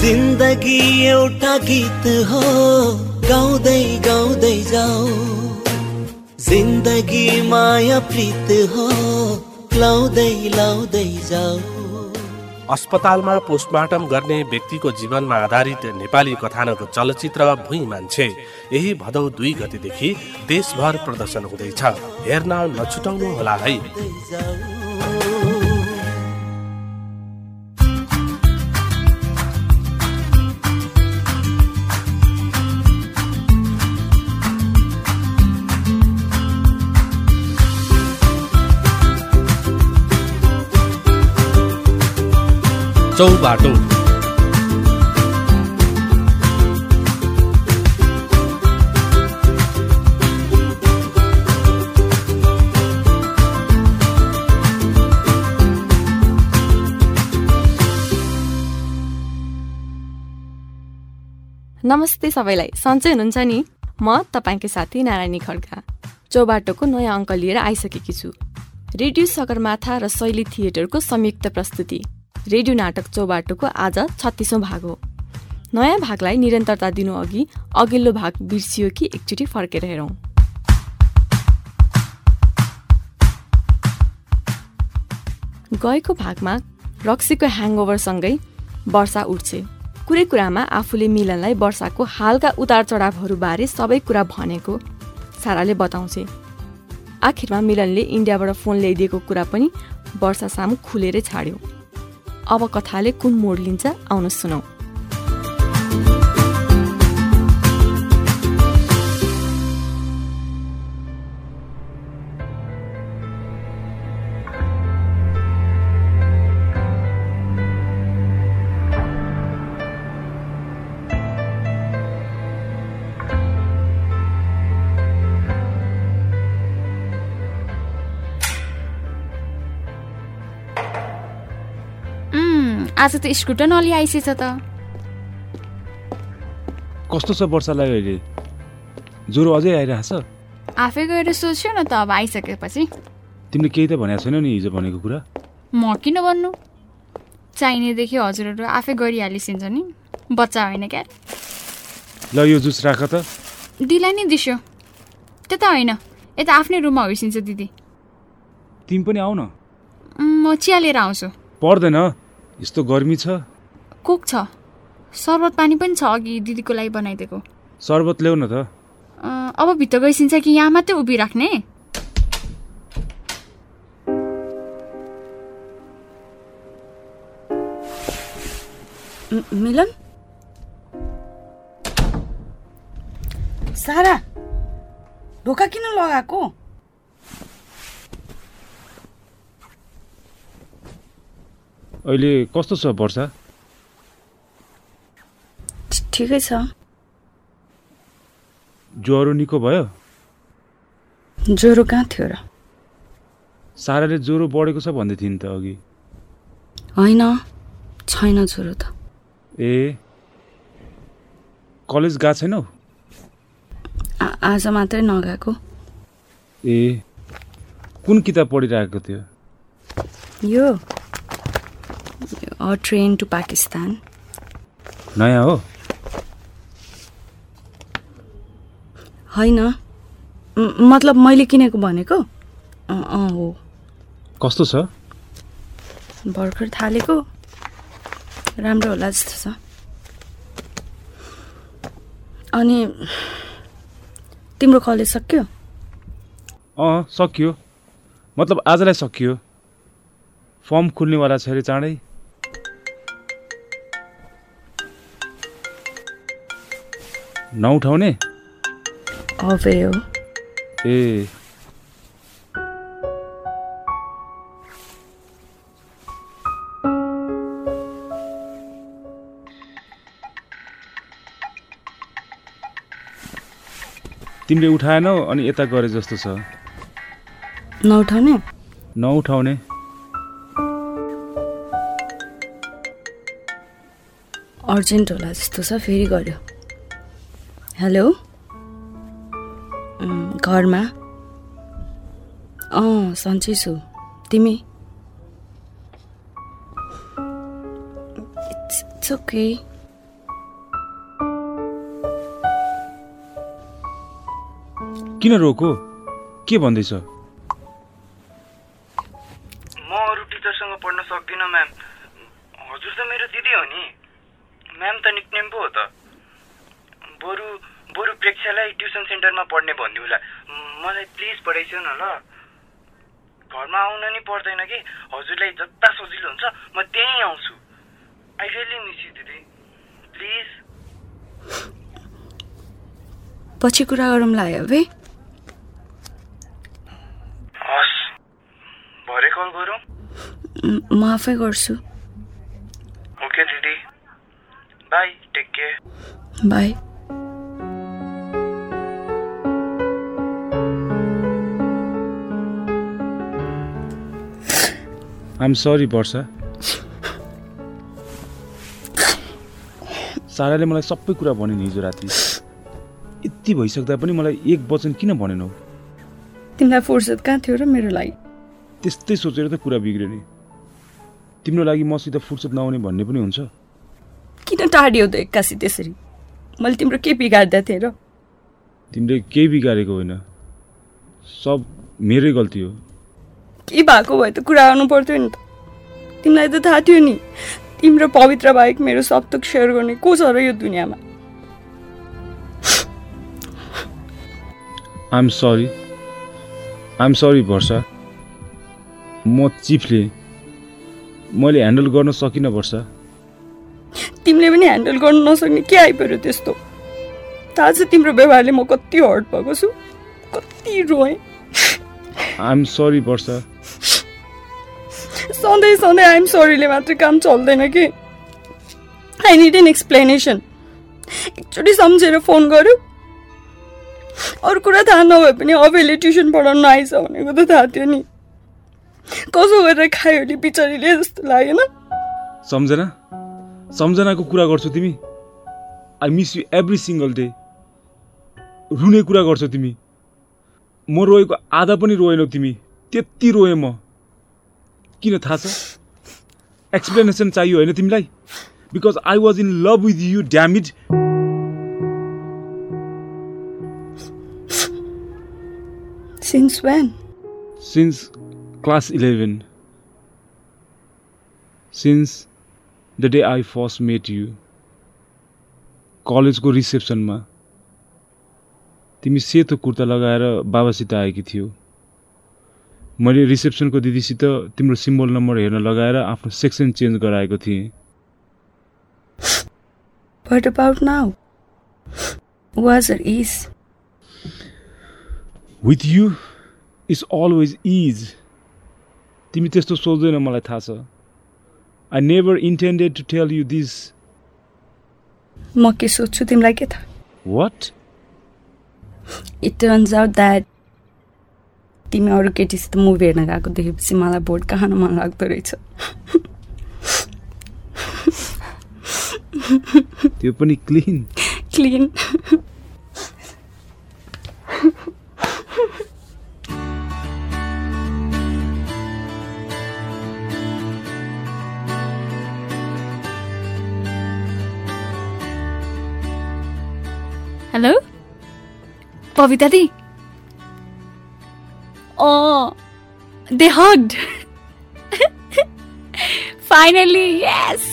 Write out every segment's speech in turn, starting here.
जिन्दगी एउटा गीत हो। गाउँदै गाउँदै जाऊ। जिन्दगी माया प्रीत हो। लाउँदै लाउँदै जाऊ। अस्पतालमा पोस्टमार्टम गर्ने व्यक्तिको जीवनमा आधारित नेपाली कथानक चलचित्र भुइँ मान्छे। यही भदौ दुई गतिदेखि देशभर प्रदर्शन हुँदैछ। हेर्न नछुटाउनु होला है चौबाटो। नमस्ते सबैलाई। सन्चै हुनुहुन्छ नि? म तपाईँको साथी नारायणी खड्का। चौबाटोको नयाँ अङ्क लिएर आइसकेकी छु। रेडियो सगरमाथा र शैली थिएटरको संयुक्त प्रस्तुति। रेडियो नाटक चौबाटोको आज छत्तिसौँ भाग हो। नयाँ भागलाई निरन्तरता दिनु अघि अघिल्लो भाग बिर्सियो कि एकचोटि फर्केर हेरौँ। गएको भागमा रक्सीको ह्याङओभरसँगै वर्षा उठ्छे। कुरै कुरामा आफूले मिलनलाई वर्षाको हालका उतार चढावहरूबारे सबै कुरा भनेको साराले बताउँछे। आखिरमा मिलनले इन्डियाबाट फोन ल्याइदिएको कुरा पनि वर्षा सामु खुलेरै छाड्यो। अब कथाले कुन मोड लिन्छ आउनु सुनौ। आज त स्कुटर नली आइसेछ त। कस्तो छ वर्षालाई अहिले? ज्वरो अझै आइरहेछ? आफै गएर सोच्यो न त अब आइसकेपछि। तिमीले केही त भनेको छैनौ नि हिजो भनेको कुरा। म किन भन्नु? चाहिनेदेखि हजुरहरू आफै गरिहालिसिन्छ नि। बच्चा होइन क्या? ल यो जुस राख त। दिलाई नै दिस्यो। त्यता होइन। यता आफ्नै रुममा होइसिन्छ दिदी। तिमी पनि आऊ न म चिया लिएर आउँछु। पर्दैन। यस्तो गर्मी छ? कोक छ। सर्बत पानी पनि छ अघि दिदीको लागि बनाइदिएको। सर्बत ल्याउ न त अब भित्र गइसिन्छ कि यहाँ मात्रै उभिराख्ने? मिलन? सारा ढोका किन लगाएको? अहिले कस्तो छ वर्षा? ठिकै छ। ज्वरो निको भयो? ज्वरो कहाँ थियो र? साराले ज्वरो बढेको छ भन्दै थिइन् त अघि। होइन छैन ज्वरो त। ए कलेज गएको छैनौ? आज मात्रै नगएको। ए कुन किताब पढिरहेको थियो? यो अ ट्रेन टु पाकिस्तान नयाँ हो? होइन। मतलब मैले किनेको भनेको? अँ, हो। कस्तो छ? भर्खर थालेको। राम्रो होला जस्तो छ। अनि तिम्रो कलेज सक्यो? अँ सकियो। मतलब आजलाई सकियो। फर्म खुल्नेवाला छ अरे चाँडै। नउठाउने? हो। ए। तिमीले उठाएनौ अनि यता गरे जस्तो छ। नउठाउने? नउठाउने। अर्जेन्ट होला जस्तो छ फेरि गर्यो हेलो? घरमा? अँ सन्चै छु। तिमी? इट्स ओके किन रोको? के भन्दैछ? म अरू टिचरसँग पढ्न सक्दिनँ म्याम। हजुर त मेरो दिदी हो नि। म्याम त निक्नेम पो हो त। बरु बरु प्रेक्षालाई ट्युसन सेन्टरमा पढ्ने भनिदिउँला। मलाई प्लिज पढाइसु न ल। घरमा आउन नि पर्दैन कि? हजुरलाई जता सजिलो हुन्छ म त्यहीँ आउँछु। आई रियली मिस यु दिदी प्लिज। पछि कुरा गरौँला है अब हस्। भरे कल गरौँ। म आफै गर्छु। ओके दिदी। Bye take care. Bye. I'm sorry Varsha साराले मलाई सबै कुरा भने नि हिजो राति। यति भइसक्दा पनि मलाई एक वचन किन भनेनौ? तिमीलाई फुर्सद कहाँ थियो र मेरो लागि? त्यस्तै सोचेर त कुरा बिग्रियो नि। तिम्रो लागि मसित फुर्सद नआउने भन्ने पनि हुन्छ। किन टाढियो त एक्कासी त्यसरी? मैले तिम्रो के बिगार्दा थिएँ र। तिमीले केही बिगारेको होइन। सब मेरै गल्ती हो। के भएको भए त कुरा गर्नु पर्थ्यो नि त। तिमीलाई त थाहा थियो नि तिम्रो पवित्र बाहेक मेरो सब थोक सेयर गर्ने को छ र यो दुनियाँमा? I'm sorry I'm sorry Varsha. म चिफले मैले ह्यान्डल गर्न सकिनँ वर्षा। तिमीले पनि ह्यान्डल गर्नु नसक्ने के आइपऱ्यो त्यस्तो? थाहा छ तिम्रो व्यवहारले म कति हर्ट भएको छु कति रोएँ। I'm sorry Varsha. सधैँ सधैँ आइएम सरीले मात्रै काम चल्दैन कि। आई निड एन एक्सप्लेनेसन एकचोटि सम्झेर फोन गर्यो। अरू कुरा थाहा नभए पनि अबेले ट्युसन पढाउनु आइज भनेको त थाहा थियो नि। कसो गरेर खायो नि बिचरीले जस्तो लागेन। सम्झना। सम्झनाको कुरा गर्छौ तिमी। I miss you every single day रुने कुरा गर्छौ तिमी। म रोएको आधा पनि रोएनौ तिमी। त्यति रोएँ म। किन थाहा छ? एक्सप्लेनेसन चाहियो होइन तिमीलाई? Because I was in love with you damage since when since class eleven since the day I first met you कलेजको रिसेप्सनमा तिमी सेतो कुर्ता लगाएर बाबासित आएकी थियौ। मैले रिसेप्सनको दिदीसित तिम्रो सिम्बल नम्बर हेर्न लगाएर आफ्नो सेक्सन चेन्ज गराएको थिएँ। What about now? Was at ease. With you is always is तिमी त्यस्तो सोच्दैन मलाई थाहा छ। I never intended to tell you this म के सोध्छु तिमीलाई के थाहा? What it turns out that तिमी अरू केटीसित मुभी हेर्न गएको देखेपछि मलाई बोर्ड कहाँ मन लाग्दो रहेछ? त्यो पनि क्लिन क्लिन हेलो? पविता दी? अँ दे हग्ड फाइनली यस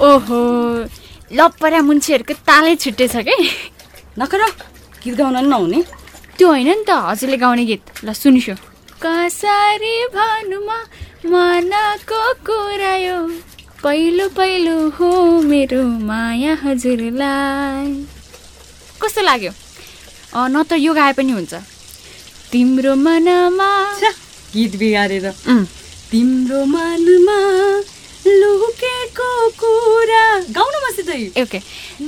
ओहो लपरा मुन्छेहरूको तालै छुट्टै छ कि? नखर गीत गाउन नि नहुने। त्यो होइन नि त हजुरले गाउने गीत। ल सुनिसो। कसरी भनुमा मनको कुरा यो। पहिलो पहिलो हो मेरो माया हजुरलाई। कस्तो लाग्यो? अँ, न त यो गाए पनि हुन्छ। तिम्रो मनमा गीत बिगारेर। तिम्रो मनमा लुकेको कुरा गाउनु मसितै ओके।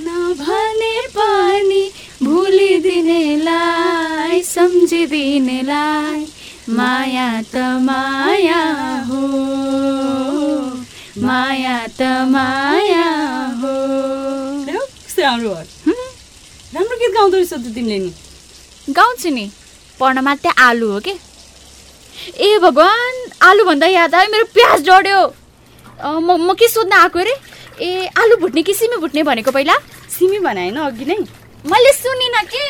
नभने पनि भुलिदिनेलाई सम्झिदिनेलाई माया त माया हो। माया त माया हो। कस्तो राम्रो भयो राम्रो गीत गाउँदो रहेछ त तिमीले नि। गाउँछु नि। पढ्न मात्रै आलु हो कि? ए भगवान् आलु भन्दा याद आयो मेरो प्याज डढ्यो। म म के सोध्न आएको अरे? ए आलु भुट्ने कि सिमी भुट्ने भनेको पहिला? सिमी भने होइन अघि नै। मैले सुनिनँ के?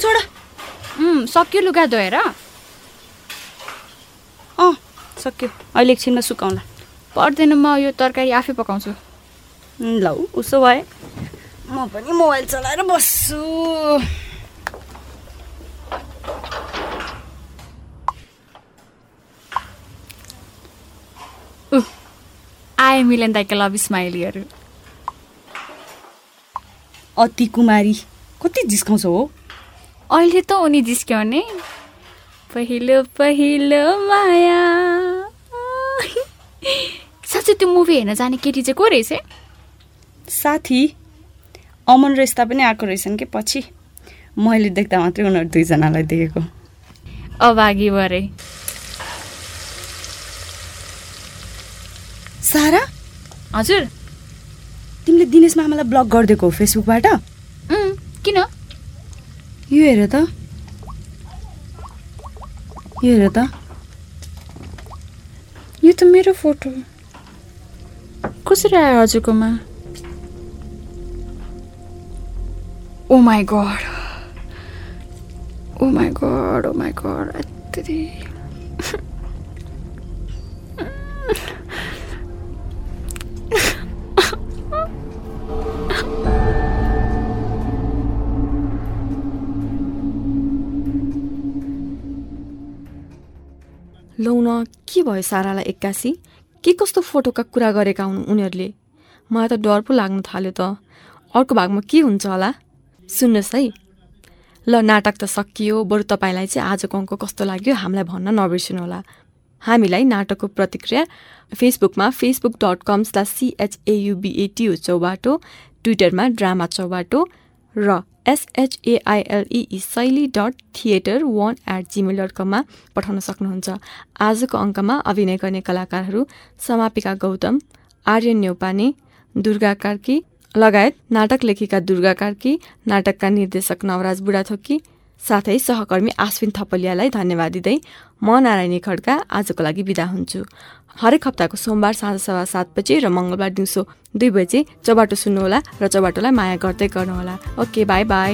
छोडा। सक्यो लुगा धोएर। अँ सक्यो। अहिले एकछिनमा सुकाउँला। पर्दैन म यो तरकारी आफै पकाउँछु। ल उसो भए म पनि मोबाइल चलाएर बस्छु। आए मिलन दाइका लभ स्माइलीहरू अति कुमारी कति जिस्काउँछ हो? अहिले त उनी जिस्क्याउने पहिलो पहिलो माया। साँच्चै त्यो मुभी हेर्न जाने केटी चाहिँ को रहेछ? साथी अमन र यस्ता पनि आएको रहेछन् कि पछि? मैले देख्दा मात्रै उनीहरू दुईजनालाई देखेको। अभागी भरे। सारा? हजुर। तिमीले दिनेश मामालाई ब्लक गरिदिएको हो फेसबुकबाट? यो हेर त यो हेर त यो त मेरो फोटो कसरी आयो हजुरकोमा ओ my God oh my God oh my God लौ न के भयो सारालाई एक्कासी? के कस्तो फोटोका कुरा गरेका हुन् उनीहरूले? मलाई त डर पो लाग्न थाल्यो त। अर्को भागमा के हुन्छ होला? सुन्नुहोस् है। ल नाटक त सकियो। बरु तपाईँलाई चाहिँ आजको अङ्क कस्तो लाग्यो हामीलाई भन्न नबिर्सिनु होला हामीलाई नाटकको प्रतिक्रिया फेसबुकमा Facebook dot com slash सिएचएयुबिएटियु Chaubato ट्विटरमा ड्रामा चौबाटो र S H A I L E Shaili dot theatre one eight Gmail dot कममा पठाउन सक्नुहुन्छ। आजको अङ्कमा अभिनय गर्ने कलाकारहरू समापिका गौतम आर्यन न्यौपाने दुर्गा कार्की लगायत नाटक लेखिका दुर्गा कार्की नाटकका निर्देशक नवराज बुढाथोकी साथै सहकर्मी आश्विन थपलियालाई धन्यवाद दिँदै म नारायणी खड्का आजको लागि बिदा हुन्छु। हरेक हप्ताको सोमबार साँझ सवा सात बजे र मङ्गलबार दिउँसो दुई बजे चौबाटो सुन्नुहोला र चौबाटोलाई माया गर्दै गर्नुहोला। Okay by by